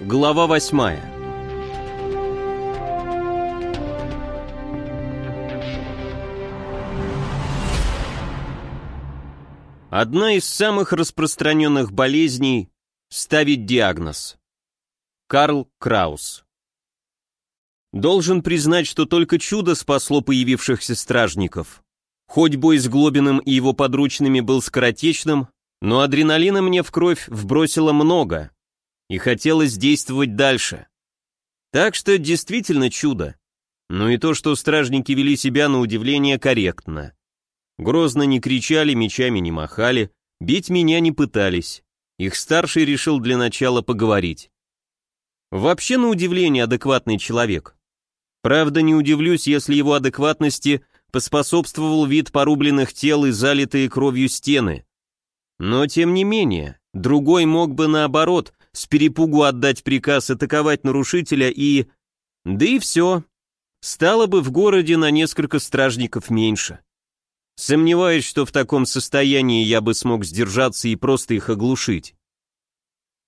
Глава восьмая Одна из самых распространенных болезней – ставить диагноз. Карл Краус Должен признать, что только чудо спасло появившихся стражников. Хоть бой с Глобиным и его подручными был скоротечным, но адреналина мне в кровь вбросило много, и хотелось действовать дальше. Так что действительно чудо. Ну и то, что стражники вели себя на удивление корректно. Грозно не кричали, мечами не махали, бить меня не пытались. Их старший решил для начала поговорить. Вообще, на удивление, адекватный человек. Правда, не удивлюсь, если его адекватности поспособствовал вид порубленных тел и залитые кровью стены. Но, тем не менее, другой мог бы, наоборот, с перепугу отдать приказ атаковать нарушителя и... Да и все. Стало бы в городе на несколько стражников меньше. Сомневаюсь, что в таком состоянии я бы смог сдержаться и просто их оглушить.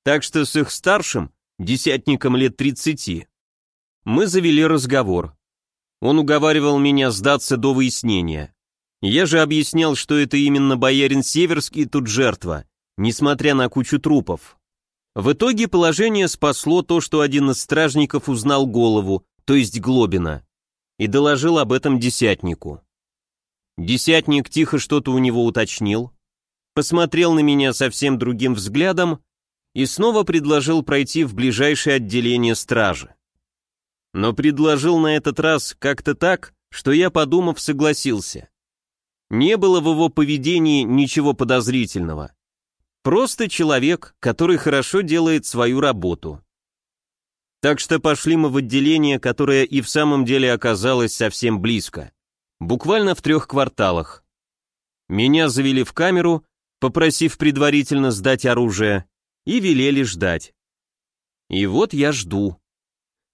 Так что с их старшим, десятником лет тридцати, мы завели разговор. Он уговаривал меня сдаться до выяснения. Я же объяснял, что это именно боярин Северский тут жертва, несмотря на кучу трупов. В итоге положение спасло то, что один из стражников узнал голову, то есть Глобина, и доложил об этом десятнику. Десятник тихо что-то у него уточнил, посмотрел на меня совсем другим взглядом и снова предложил пройти в ближайшее отделение стражи но предложил на этот раз как-то так, что я, подумав, согласился. Не было в его поведении ничего подозрительного. Просто человек, который хорошо делает свою работу. Так что пошли мы в отделение, которое и в самом деле оказалось совсем близко. Буквально в трех кварталах. Меня завели в камеру, попросив предварительно сдать оружие, и велели ждать. И вот я жду.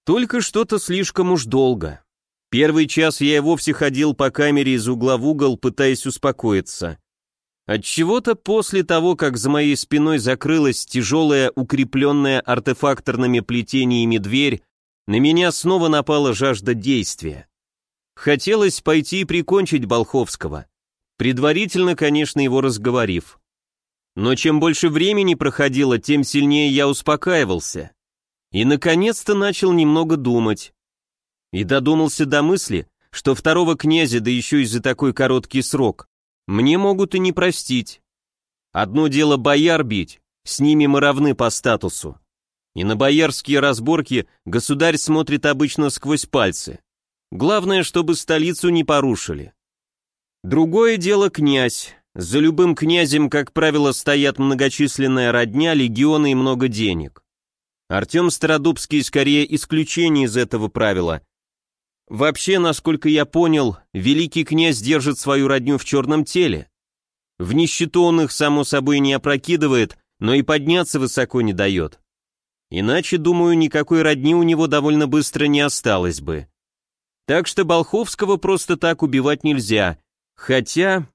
Только что-то слишком уж долго. Первый час я и вовсе ходил по камере из угла в угол, пытаясь успокоиться. Отчего-то после того, как за моей спиной закрылась тяжелая, укрепленная артефакторными плетениями дверь, на меня снова напала жажда действия. Хотелось пойти и прикончить Болховского, предварительно, конечно, его разговорив. Но чем больше времени проходило, тем сильнее я успокаивался. И, наконец-то, начал немного думать. И додумался до мысли, что второго князя, да еще и за такой короткий срок, мне могут и не простить. Одно дело бояр бить, с ними мы равны по статусу. И на боярские разборки государь смотрит обычно сквозь пальцы. Главное, чтобы столицу не порушили. Другое дело князь. За любым князем, как правило, стоят многочисленная родня, легионы и много денег. Артем Стародубский скорее исключение из этого правила. Вообще, насколько я понял, великий князь держит свою родню в черном теле. В нищету он их, само собой, не опрокидывает, но и подняться высоко не дает. Иначе, думаю, никакой родни у него довольно быстро не осталось бы. Так что Болховского просто так убивать нельзя. Хотя...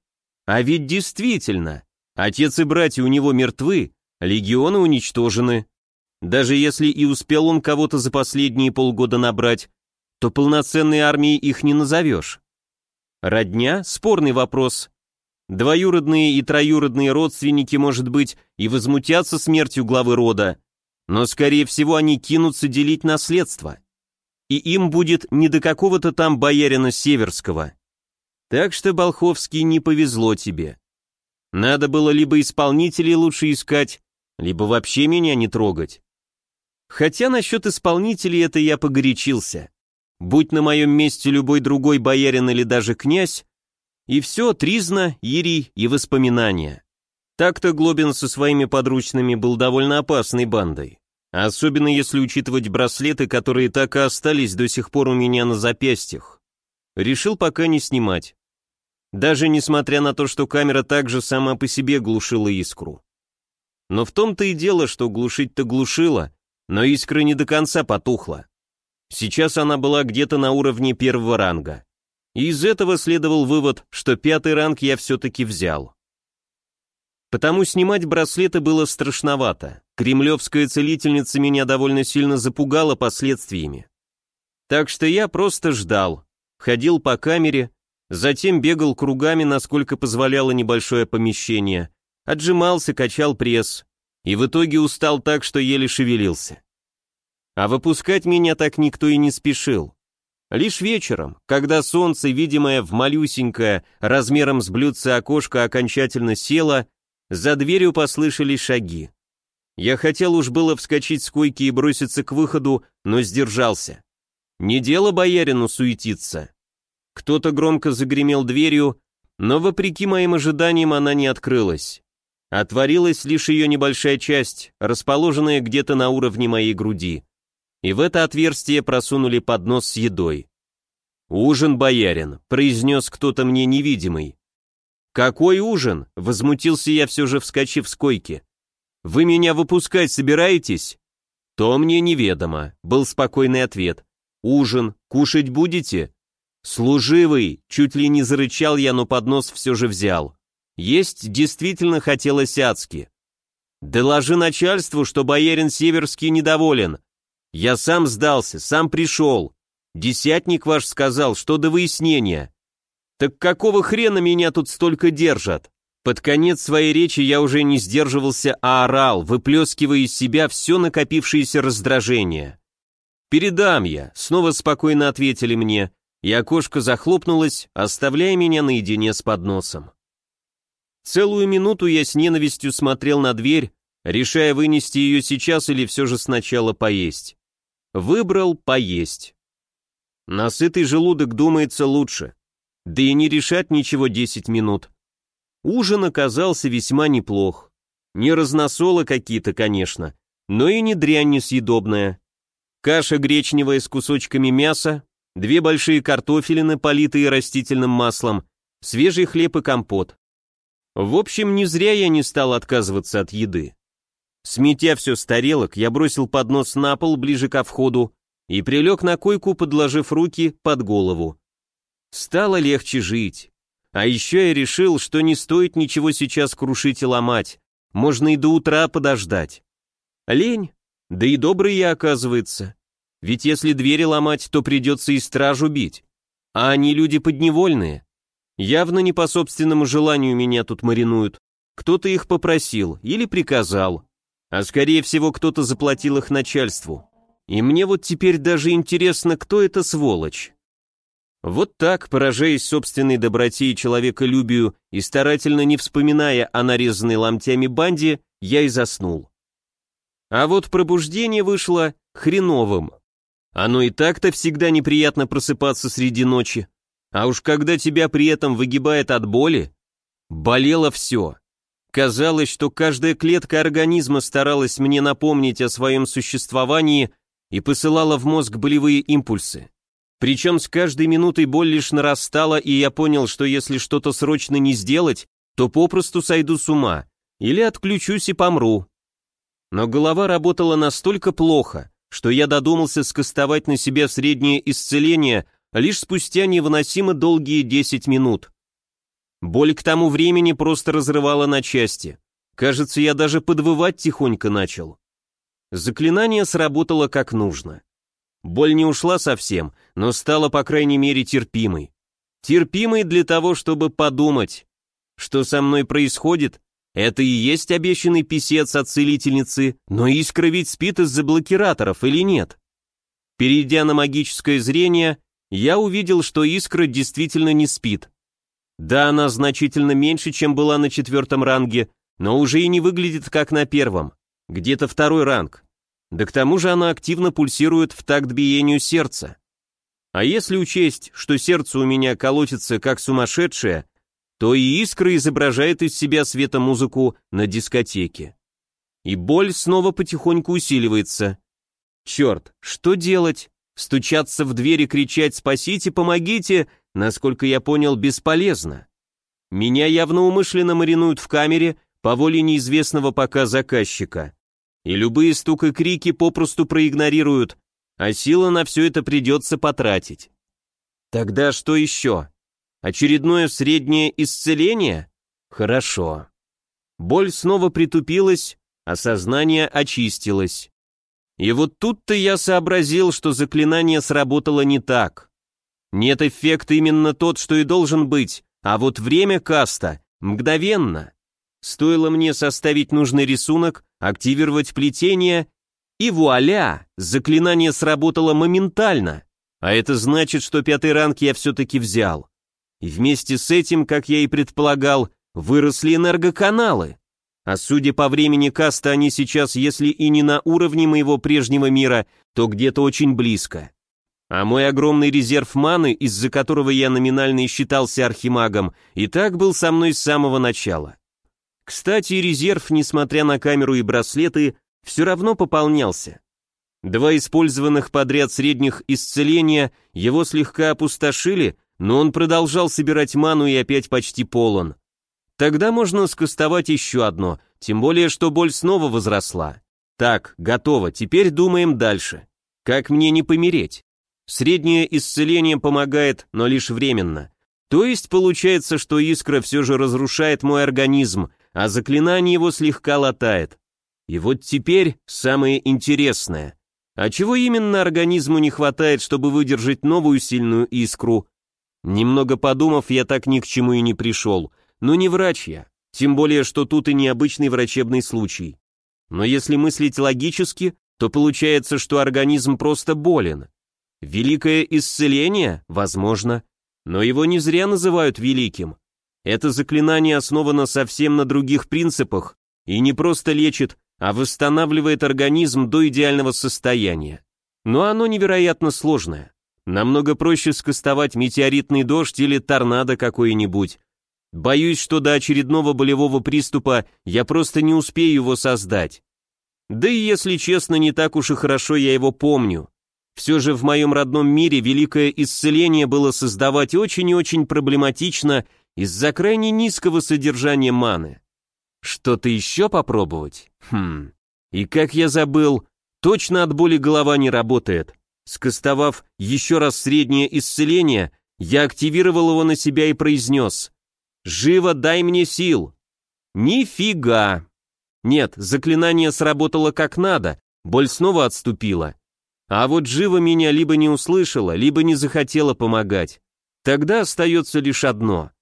А ведь действительно, отец и братья у него мертвы, легионы уничтожены. Даже если и успел он кого-то за последние полгода набрать, то полноценной армией их не назовешь. Родня – спорный вопрос. Двоюродные и троюродные родственники, может быть, и возмутятся смертью главы рода, но, скорее всего, они кинутся делить наследство. И им будет не до какого-то там боярина Северского. Так что, Болховский, не повезло тебе. Надо было либо исполнителей лучше искать, либо вообще меня не трогать. Хотя насчет исполнителей это я погорячился. Будь на моем месте любой другой боярин или даже князь, и все, тризна, ирий и воспоминания. Так-то Глобин со своими подручными был довольно опасной бандой. Особенно если учитывать браслеты, которые так и остались до сих пор у меня на запястьях. Решил пока не снимать. Даже несмотря на то, что камера также сама по себе глушила искру. Но в том-то и дело, что глушить-то глушила, но искра не до конца потухла. Сейчас она была где-то на уровне первого ранга. И из этого следовал вывод, что пятый ранг я все-таки взял. Потому снимать браслеты было страшновато. Кремлевская целительница меня довольно сильно запугала последствиями. Так что я просто ждал, ходил по камере, затем бегал кругами, насколько позволяло небольшое помещение, отжимался, качал пресс, и в итоге устал так, что еле шевелился. А выпускать меня так никто и не спешил. Лишь вечером, когда солнце, видимое в малюсенькое, размером с блюдце окошко, окончательно село, за дверью послышались шаги. Я хотел уж было вскочить с койки и броситься к выходу, но сдержался. Не дело боярину суетиться. Кто-то громко загремел дверью, но вопреки моим ожиданиям она не открылась. Отворилась лишь ее небольшая часть, расположенная где-то на уровне моей груди и в это отверстие просунули поднос с едой. «Ужин, боярин», — произнес кто-то мне невидимый. «Какой ужин?» — возмутился я все же, вскочив с койки. «Вы меня выпускать собираетесь?» «То мне неведомо», — был спокойный ответ. «Ужин, кушать будете?» «Служивый!» — чуть ли не зарычал я, но поднос все же взял. Есть действительно хотелось адски. «Доложи начальству, что боярин Северский недоволен», я сам сдался, сам пришел. Десятник ваш сказал, что до выяснения. Так какого хрена меня тут столько держат? Под конец своей речи я уже не сдерживался, а орал, выплескивая из себя все накопившееся раздражение. «Передам я», — снова спокойно ответили мне, и окошко захлопнулось, оставляя меня наедине с подносом. Целую минуту я с ненавистью смотрел на дверь, решая вынести ее сейчас или все же сначала поесть. Выбрал поесть. Насытый желудок думается лучше. Да и не решать ничего 10 минут. Ужин оказался весьма неплох. Не разносолы какие-то, конечно, но и не дрянь несъедобная. Каша гречневая с кусочками мяса, две большие картофелины, политые растительным маслом, свежий хлеб и компот. В общем, не зря я не стал отказываться от еды. Сметя все с тарелок, я бросил поднос на пол ближе ко входу и прилег на койку, подложив руки под голову. Стало легче жить. А еще я решил, что не стоит ничего сейчас крушить и ломать, можно и до утра подождать. Лень? Да и добрый я, оказывается. Ведь если двери ломать, то придется и стражу бить. А они люди подневольные. Явно не по собственному желанию меня тут маринуют. Кто-то их попросил или приказал. А скорее всего, кто-то заплатил их начальству. И мне вот теперь даже интересно, кто это сволочь. Вот так, поражаясь собственной доброте и человеколюбию и старательно не вспоминая о нарезанной ломтями банде, я и заснул. А вот пробуждение вышло хреновым. Оно и так-то всегда неприятно просыпаться среди ночи. А уж когда тебя при этом выгибает от боли, болело все. Казалось, что каждая клетка организма старалась мне напомнить о своем существовании и посылала в мозг болевые импульсы. Причем с каждой минутой боль лишь нарастала, и я понял, что если что-то срочно не сделать, то попросту сойду с ума, или отключусь и помру. Но голова работала настолько плохо, что я додумался скостовать на себя среднее исцеление лишь спустя невыносимо долгие 10 минут. Боль к тому времени просто разрывала на части. Кажется, я даже подвывать тихонько начал. Заклинание сработало как нужно. Боль не ушла совсем, но стала, по крайней мере, терпимой. Терпимой для того, чтобы подумать, что со мной происходит, это и есть обещанный писец от целительницы, но искра ведь спит из-за блокираторов или нет? Перейдя на магическое зрение, я увидел, что искра действительно не спит. Да, она значительно меньше, чем была на четвертом ранге, но уже и не выглядит как на первом. Где-то второй ранг. Да к тому же она активно пульсирует в такт биению сердца. А если учесть, что сердце у меня колотится как сумасшедшее, то и искра изображает из себя светомузыку на дискотеке. И боль снова потихоньку усиливается. Черт, что делать? Стучаться в дверь и кричать «Спасите, помогите!» Насколько я понял, бесполезно. Меня явно умышленно маринуют в камере по воле неизвестного пока заказчика. И любые стук и крики попросту проигнорируют, а силы на все это придется потратить. Тогда что еще? Очередное среднее исцеление? Хорошо. боль снова притупилась, а сознание очистилось. И вот тут-то я сообразил, что заклинание сработало не так. Нет, эффект именно тот, что и должен быть, а вот время каста мгновенно. Стоило мне составить нужный рисунок, активировать плетение, и вуаля, заклинание сработало моментально. А это значит, что пятый ранг я все-таки взял. И вместе с этим, как я и предполагал, выросли энергоканалы. А судя по времени каста, они сейчас, если и не на уровне моего прежнего мира, то где-то очень близко. А мой огромный резерв маны, из-за которого я номинально считался архимагом, и так был со мной с самого начала. Кстати, резерв, несмотря на камеру и браслеты, все равно пополнялся. Два использованных подряд средних исцеления его слегка опустошили, но он продолжал собирать ману и опять почти полон. Тогда можно скостовать еще одно, тем более, что боль снова возросла. Так, готово, теперь думаем дальше. Как мне не помереть? Среднее исцеление помогает, но лишь временно. То есть получается, что искра все же разрушает мой организм, а заклинание его слегка латает. И вот теперь самое интересное. А чего именно организму не хватает, чтобы выдержать новую сильную искру? Немного подумав, я так ни к чему и не пришел. Но не врач я. Тем более, что тут и необычный врачебный случай. Но если мыслить логически, то получается, что организм просто болен. Великое исцеление? Возможно. Но его не зря называют великим. Это заклинание основано совсем на других принципах и не просто лечит, а восстанавливает организм до идеального состояния. Но оно невероятно сложное. Намного проще скостовать метеоритный дождь или торнадо какой-нибудь. Боюсь, что до очередного болевого приступа я просто не успею его создать. Да и если честно, не так уж и хорошо я его помню. Все же в моем родном мире великое исцеление было создавать очень и очень проблематично из-за крайне низкого содержания маны. Что-то еще попробовать? Хм. И как я забыл, точно от боли голова не работает. Скостовав еще раз среднее исцеление, я активировал его на себя и произнес «Живо дай мне сил!» Нифига! Нет, заклинание сработало как надо, боль снова отступила. А вот живо меня либо не услышала, либо не захотела помогать. Тогда остается лишь одно.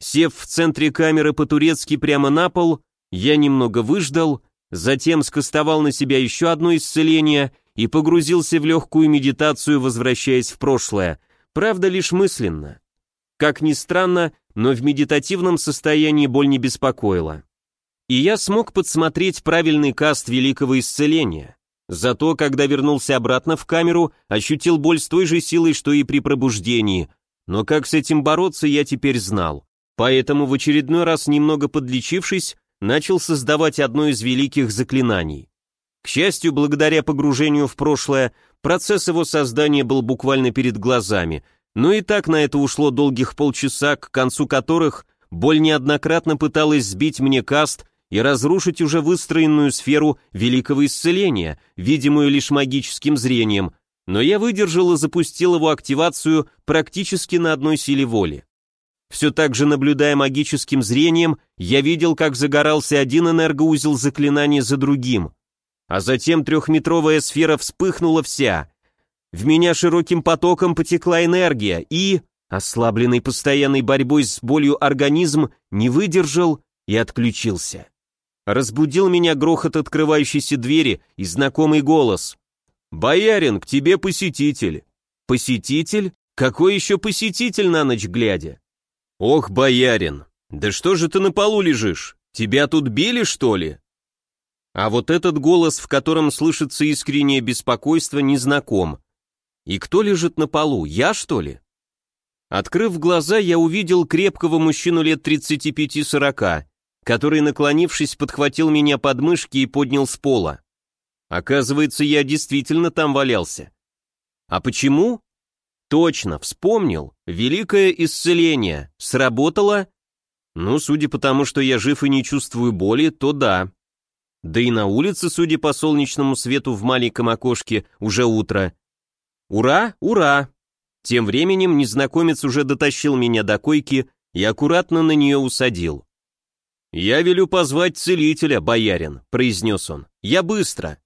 Сев в центре камеры по-турецки прямо на пол, я немного выждал, затем скостовал на себя еще одно исцеление и погрузился в легкую медитацию, возвращаясь в прошлое, правда лишь мысленно. Как ни странно, но в медитативном состоянии боль не беспокоила. И я смог подсмотреть правильный каст великого исцеления. Зато, когда вернулся обратно в камеру, ощутил боль с той же силой, что и при пробуждении. Но как с этим бороться, я теперь знал. Поэтому в очередной раз, немного подлечившись, начал создавать одно из великих заклинаний. К счастью, благодаря погружению в прошлое, процесс его создания был буквально перед глазами, но и так на это ушло долгих полчаса, к концу которых боль неоднократно пыталась сбить мне каст и разрушить уже выстроенную сферу великого исцеления, видимую лишь магическим зрением, но я выдержал и запустил его активацию практически на одной силе воли. Все так же наблюдая магическим зрением, я видел, как загорался один энергоузел заклинания за другим, а затем трехметровая сфера вспыхнула вся. В меня широким потоком потекла энергия, и, ослабленный постоянной борьбой с болью организм, не выдержал и отключился. Разбудил меня грохот открывающейся двери и знакомый голос. «Боярин, к тебе посетитель». «Посетитель? Какой еще посетитель на ночь глядя?» «Ох, боярин, да что же ты на полу лежишь? Тебя тут били, что ли?» А вот этот голос, в котором слышится искреннее беспокойство, незнаком. И кто лежит на полу, я, что ли? Открыв глаза, я увидел крепкого мужчину лет 35-40, который, наклонившись, подхватил меня под мышки и поднял с пола. Оказывается, я действительно там валялся. А почему? Точно, вспомнил. Великое исцеление. Сработало? Ну, судя по тому, что я жив и не чувствую боли, то да. Да и на улице, судя по солнечному свету в маленьком окошке, уже утро. Ура, ура! Тем временем незнакомец уже дотащил меня до койки и аккуратно на нее усадил. «Я велю позвать целителя, боярин», — произнес он. «Я быстро».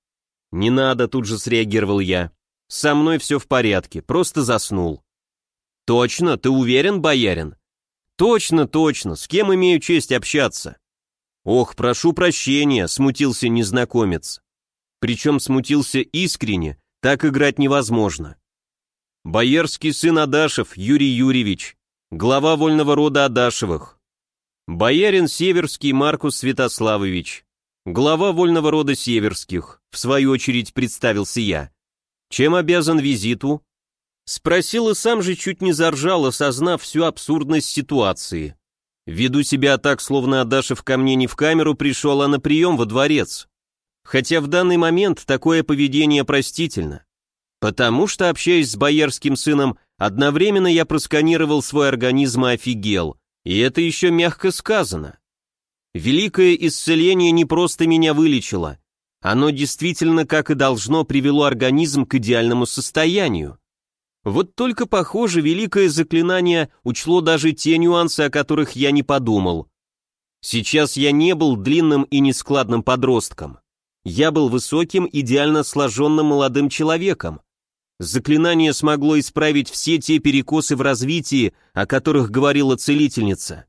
«Не надо», — тут же среагировал я. «Со мной все в порядке, просто заснул». «Точно, ты уверен, боярин?» «Точно, точно, с кем имею честь общаться?» «Ох, прошу прощения», — смутился незнакомец. Причем смутился искренне, так играть невозможно. Боярский сын Адашев Юрий Юрьевич, глава вольного рода Адашевых. Боярин Северский Маркус Святославович, глава вольного рода Северских, в свою очередь представился я. Чем обязан визиту? Спросил и сам же чуть не заржал, осознав всю абсурдность ситуации. Веду себя так, словно Адашев ко мне не в камеру пришел, а на прием во дворец. Хотя в данный момент такое поведение простительно. Потому что, общаясь с боярским сыном, одновременно я просканировал свой организм и офигел. И это еще мягко сказано. Великое исцеление не просто меня вылечило. Оно действительно, как и должно, привело организм к идеальному состоянию. Вот только, похоже, великое заклинание учло даже те нюансы, о которых я не подумал. Сейчас я не был длинным и нескладным подростком. Я был высоким, идеально сложенным молодым человеком. Заклинание смогло исправить все те перекосы в развитии, о которых говорила целительница.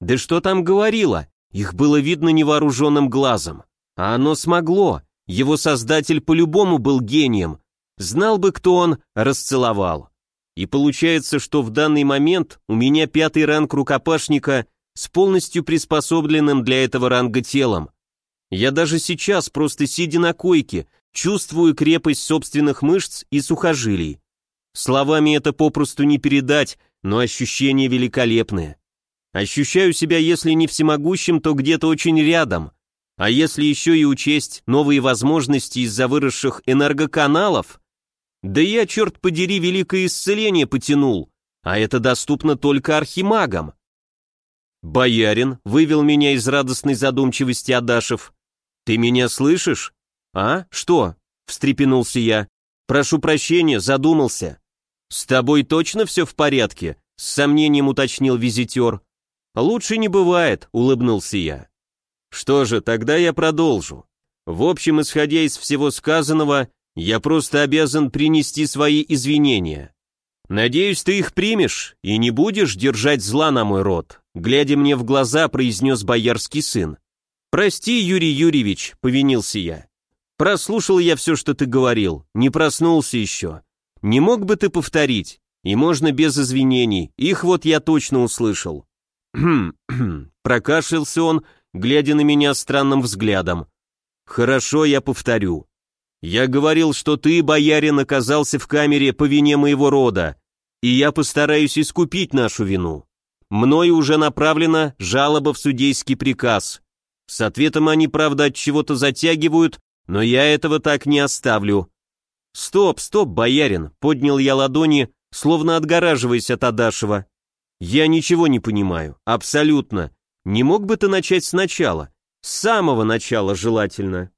Да что там говорила, их было видно невооруженным глазом. А оно смогло, его создатель по-любому был гением, Знал бы, кто он, расцеловал. И получается, что в данный момент у меня пятый ранг рукопашника с полностью приспособленным для этого ранга телом. Я даже сейчас, просто сидя на койке, чувствую крепость собственных мышц и сухожилий. Словами это попросту не передать, но ощущения великолепные. Ощущаю себя, если не всемогущим, то где-то очень рядом. А если еще и учесть новые возможности из-за выросших энергоканалов, да я, черт подери, великое исцеление потянул, а это доступно только архимагам. Боярин вывел меня из радостной задумчивости Адашев. Ты меня слышишь? А? Что? Встрепенулся я. Прошу прощения, задумался. С тобой точно все в порядке? С сомнением уточнил визитер. Лучше не бывает, улыбнулся я. Что же, тогда я продолжу. В общем, исходя из всего сказанного, я просто обязан принести свои извинения. Надеюсь, ты их примешь и не будешь держать зла на мой род, глядя мне в глаза, произнес боярский сын. Прости, Юрий Юрьевич, повинился я. Прослушал я все, что ты говорил, не проснулся еще. Не мог бы ты повторить? И можно без извинений, их вот я точно услышал. Прокашлялся он, глядя на меня странным взглядом. Хорошо, я повторю. Я говорил, что ты, боярин, оказался в камере по вине моего рода, и я постараюсь искупить нашу вину. Мною уже направлена жалоба в судейский приказ. С ответом они, правда, от чего-то затягивают, но я этого так не оставлю. Стоп, стоп, боярин, поднял я ладони, словно отгораживаясь от Адашева. Я ничего не понимаю, абсолютно. Не мог бы ты начать сначала? С самого начала желательно.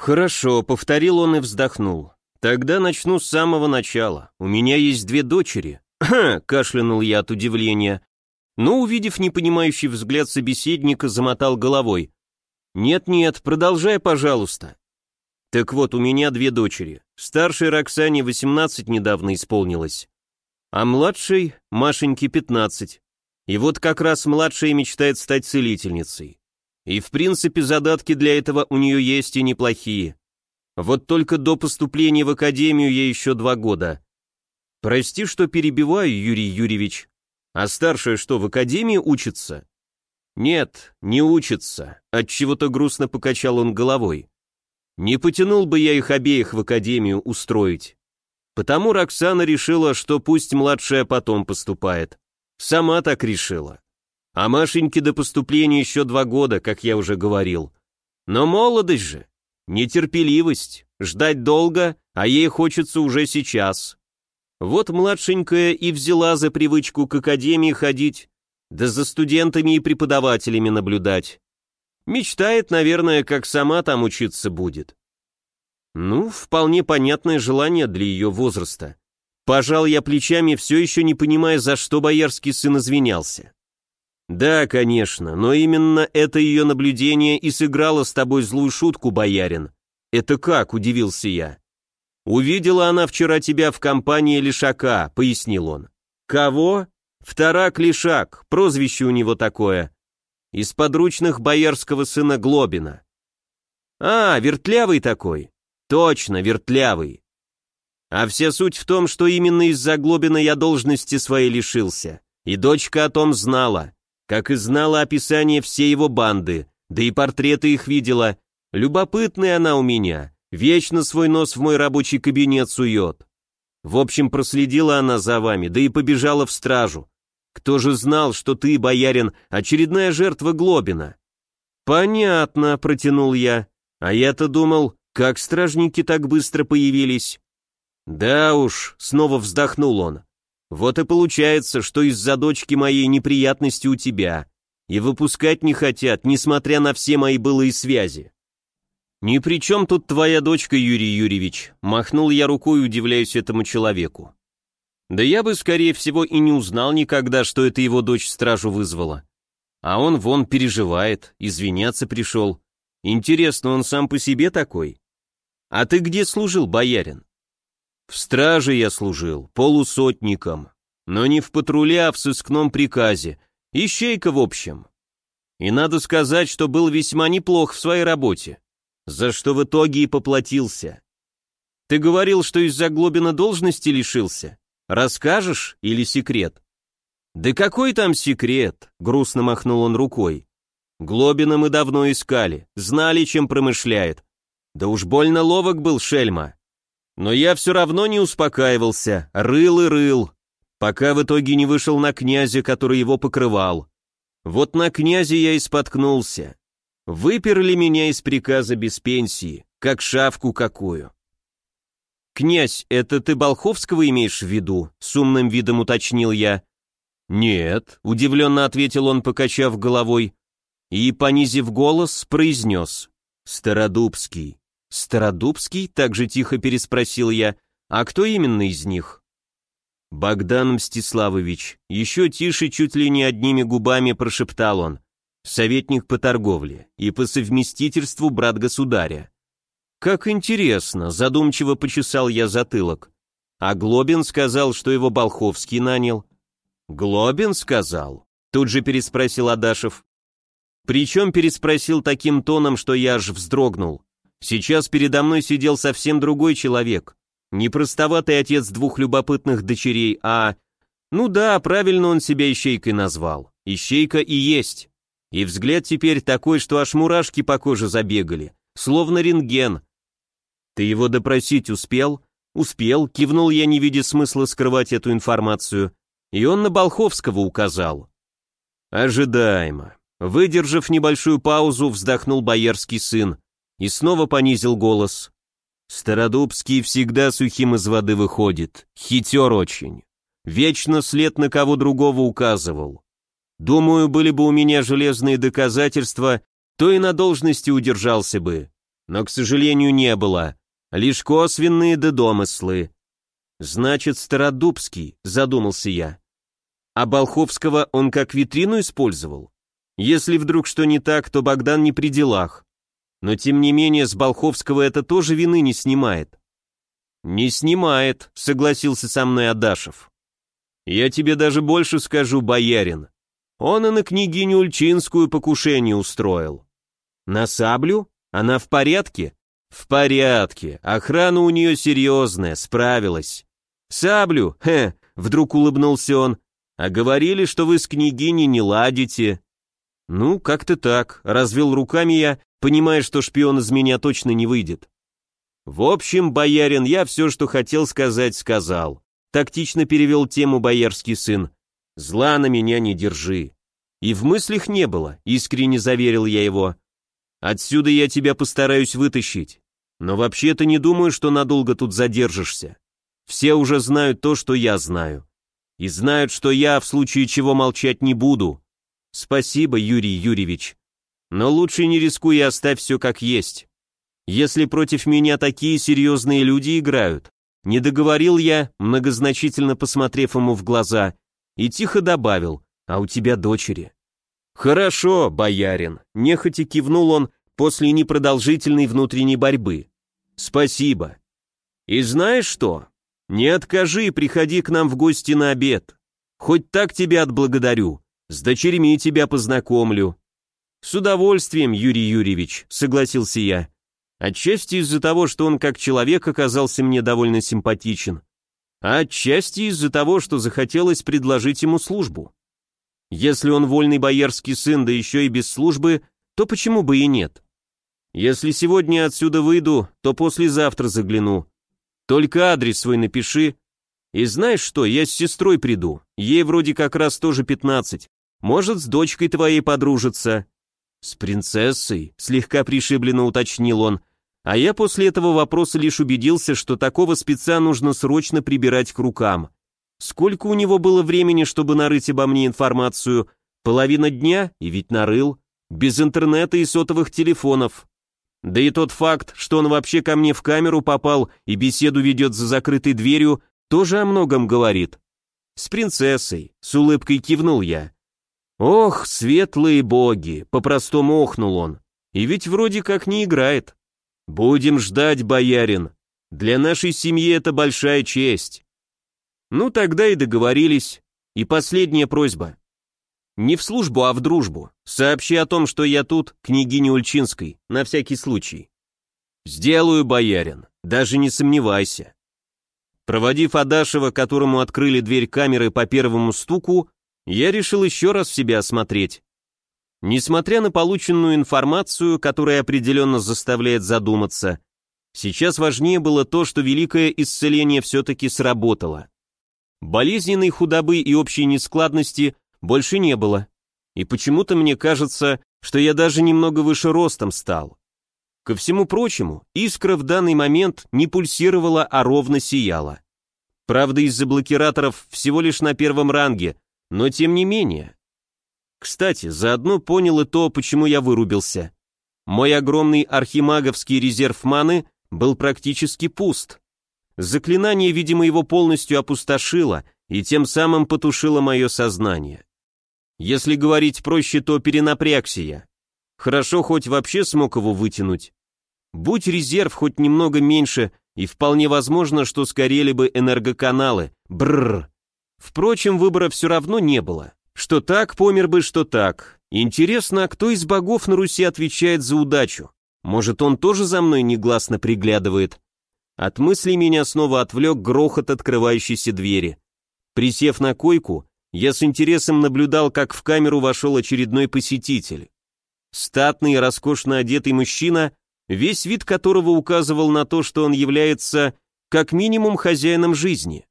«Хорошо», — повторил он и вздохнул. «Тогда начну с самого начала. У меня есть две дочери». кашлянул я от удивления. Но, увидев непонимающий взгляд собеседника, замотал головой. «Нет-нет, продолжай, пожалуйста». «Так вот, у меня две дочери. Старшей Роксане 18 недавно исполнилось, а младшей Машеньке 15. И вот как раз младшая мечтает стать целительницей. И в принципе задатки для этого у нее есть и неплохие. Вот только до поступления в академию ей еще два года. Прости, что перебиваю, Юрий Юрьевич. А старшая что, в академии учится? Нет, не учится. Отчего-то грустно покачал он головой. Не потянул бы я их обеих в академию устроить. Потому Роксана решила, что пусть младшая потом поступает. Сама так решила. А Машеньке до поступления еще два года, как я уже говорил. Но молодость же, нетерпеливость, ждать долго, а ей хочется уже сейчас. Вот младшенькая и взяла за привычку к академии ходить, да за студентами и преподавателями наблюдать. Мечтает, наверное, как сама там учиться будет. Ну, вполне понятное желание для ее возраста. Пожал я плечами, все еще не понимая, за что боярский сын извинялся. Да, конечно, но именно это ее наблюдение и сыграло с тобой злую шутку, боярин. Это как, удивился я. Увидела она вчера тебя в компании Лишака, пояснил он. Кого? Вторак Лишак, прозвище у него такое. Из подручных боярского сына Глобина. А, вертлявый такой. Точно, вертлявый. А вся суть в том, что именно из-за Глобина я должности своей лишился. И дочка о том знала как и знала описание всей его банды, да и портреты их видела. Любопытная она у меня, вечно свой нос в мой рабочий кабинет сует. В общем, проследила она за вами, да и побежала в стражу. Кто же знал, что ты, боярин, очередная жертва Глобина? Понятно, протянул я. А я-то думал, как стражники так быстро появились. Да уж, снова вздохнул он. Вот и получается, что из-за дочки моей неприятности у тебя. И выпускать не хотят, несмотря на все мои былые связи. «Ни при чем тут твоя дочка, Юрий Юрьевич», — махнул я рукой, удивляюсь этому человеку. Да я бы, скорее всего, и не узнал никогда, что это его дочь стражу вызвала. А он вон переживает, извиняться пришел. Интересно, он сам по себе такой? А ты где служил, боярин? В страже я служил, полусотником, но не в патруле, а в сыскном приказе, ищейка в общем. И надо сказать, что был весьма неплох в своей работе, за что в итоге и поплатился. Ты говорил, что из-за Глобина должности лишился? Расскажешь или секрет? Да какой там секрет, грустно махнул он рукой. Глобина мы давно искали, знали, чем промышляет. Да уж больно ловок был Шельма. Но я все равно не успокаивался, рыл и рыл, пока в итоге не вышел на князя, который его покрывал. Вот на князе я и споткнулся. Выперли меня из приказа без пенсии, как шавку какую. «Князь, это ты Болховского имеешь в виду?» — с умным видом уточнил я. «Нет», — удивленно ответил он, покачав головой, и, понизив голос, произнес. «Стародубский». «Стародубский?» — так же тихо переспросил я. «А кто именно из них?» «Богдан Мстиславович», еще тише, чуть ли не одними губами прошептал он. «Советник по торговле и по совместительству брат государя». «Как интересно», — задумчиво почесал я затылок. А Глобин сказал, что его Болховский нанял. «Глобин сказал?» — тут же переспросил Адашев. Причем переспросил таким тоном, что я аж вздрогнул. Сейчас передо мной сидел совсем другой человек. Не простоватый отец двух любопытных дочерей, а... Ну да, правильно он себя ищейкой назвал. Ищейка и есть. И взгляд теперь такой, что аж мурашки по коже забегали. Словно рентген. Ты его допросить успел? Успел, кивнул я, не видя смысла скрывать эту информацию. И он на Болховского указал. Ожидаемо. Выдержав небольшую паузу, вздохнул боярский сын и снова понизил голос. Стародубский всегда сухим из воды выходит, хитер очень. Вечно след на кого другого указывал. Думаю, были бы у меня железные доказательства, то и на должности удержался бы. Но, к сожалению, не было. Лишь косвенные да домыслы. Значит, Стародубский, задумался я. А Болховского он как витрину использовал? Если вдруг что не так, то Богдан не при делах. Но тем не менее с Болховского это тоже вины не снимает. Не снимает, согласился со мной Адашев. Я тебе даже больше скажу, боярин. Он и на княгиню Ульчинскую покушение устроил. На саблю? Она в порядке? В порядке. Охрана у нее серьезная, справилась. Саблю? Хе, вдруг улыбнулся он. А говорили, что вы с княгиней не ладите. Ну, как-то так, развел руками я понимая, что шпион из меня точно не выйдет. В общем, боярин, я все, что хотел сказать, сказал. Тактично перевел тему боярский сын. Зла на меня не держи. И в мыслях не было, искренне заверил я его. Отсюда я тебя постараюсь вытащить. Но вообще-то не думаю, что надолго тут задержишься. Все уже знают то, что я знаю. И знают, что я в случае чего молчать не буду. Спасибо, Юрий Юрьевич. Но лучше не рискуй и оставь все как есть. Если против меня такие серьезные люди играют. Не договорил я, многозначительно посмотрев ему в глаза, и тихо добавил, а у тебя дочери. Хорошо, боярин, нехотя кивнул он после непродолжительной внутренней борьбы. Спасибо. И знаешь что? Не откажи и приходи к нам в гости на обед. Хоть так тебя отблагодарю, с дочерьми тебя познакомлю. С удовольствием, Юрий Юрьевич, согласился я. Отчасти из-за того, что он как человек оказался мне довольно симпатичен, а отчасти из-за того, что захотелось предложить ему службу. Если он вольный боярский сын, да еще и без службы, то почему бы и нет? Если сегодня отсюда выйду, то послезавтра загляну. Только адрес свой напиши. И знаешь что, я с сестрой приду, ей вроде как раз тоже пятнадцать. Может, с дочкой твоей подружиться. С принцессой, слегка пришибленно уточнил он, а я после этого вопроса лишь убедился, что такого спеца нужно срочно прибирать к рукам. Сколько у него было времени, чтобы нарыть обо мне информацию? Половина дня, и ведь нарыл. Без интернета и сотовых телефонов. Да и тот факт, что он вообще ко мне в камеру попал и беседу ведет за закрытой дверью, тоже о многом говорит. С принцессой, с улыбкой кивнул я. Ох, светлые боги, по-простому охнул он. И ведь вроде как не играет. «Будем ждать, боярин. Для нашей семьи это большая честь». Ну, тогда и договорились. И последняя просьба. Не в службу, а в дружбу. Сообщи о том, что я тут, княгине Ульчинской, на всякий случай. Сделаю, боярин, даже не сомневайся. Проводив Адашева, которому открыли дверь камеры по первому стуку, я решил еще раз себя осмотреть. Несмотря на полученную информацию, которая определенно заставляет задуматься, сейчас важнее было то, что великое исцеление все-таки сработало. Болезненной худобы и общей нескладности больше не было. И почему-то мне кажется, что я даже немного выше ростом стал. Ко всему прочему, искра в данный момент не пульсировала, а ровно сияла. Правда, из-за блокираторов всего лишь на первом ранге, но тем не менее. Кстати, заодно понял и то, почему я вырубился. Мой огромный архимаговский резерв маны был практически пуст. Заклинание, видимо, его полностью опустошило и тем самым потушило мое сознание. Если говорить проще, то перенапрягся я. Хорошо, хоть вообще смог его вытянуть. Будь резерв хоть немного меньше, и вполне возможно, что сгорели бы энергоканалы. Бррр. Впрочем, выбора все равно не было. Что так, помер бы, что так. Интересно, а кто из богов на Руси отвечает за удачу? Может, он тоже за мной негласно приглядывает? От мыслей меня снова отвлек грохот открывающейся двери. Присев на койку, я с интересом наблюдал, как в камеру вошел очередной посетитель. Статный и роскошно одетый мужчина, весь вид которого указывал на то, что он является как минимум хозяином жизни.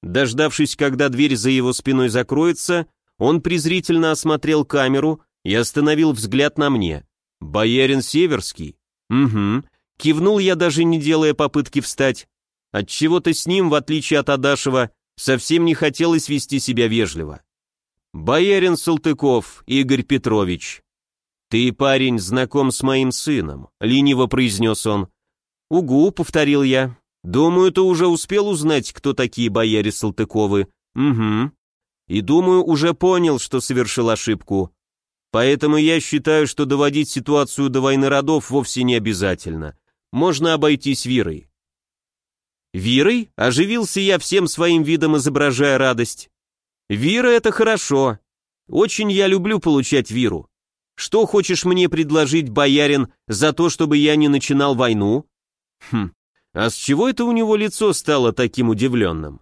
Дождавшись, когда дверь за его спиной закроется, он презрительно осмотрел камеру и остановил взгляд на мне. «Боярин Северский?» «Угу». Кивнул я, даже не делая попытки встать. Отчего-то с ним, в отличие от Адашева, совсем не хотелось вести себя вежливо. «Боярин Салтыков, Игорь Петрович». «Ты, парень, знаком с моим сыном», — лениво произнес он. «Угу», — повторил я. «Думаю, ты уже успел узнать, кто такие бояре Салтыковы». «Угу». И думаю, уже понял, что совершил ошибку. Поэтому я считаю, что доводить ситуацию до войны родов вовсе не обязательно. Можно обойтись Вирой. Вирой? Оживился я всем своим видом, изображая радость. Вира — это хорошо. Очень я люблю получать Виру. Что хочешь мне предложить, боярин, за то, чтобы я не начинал войну? Хм, а с чего это у него лицо стало таким удивленным?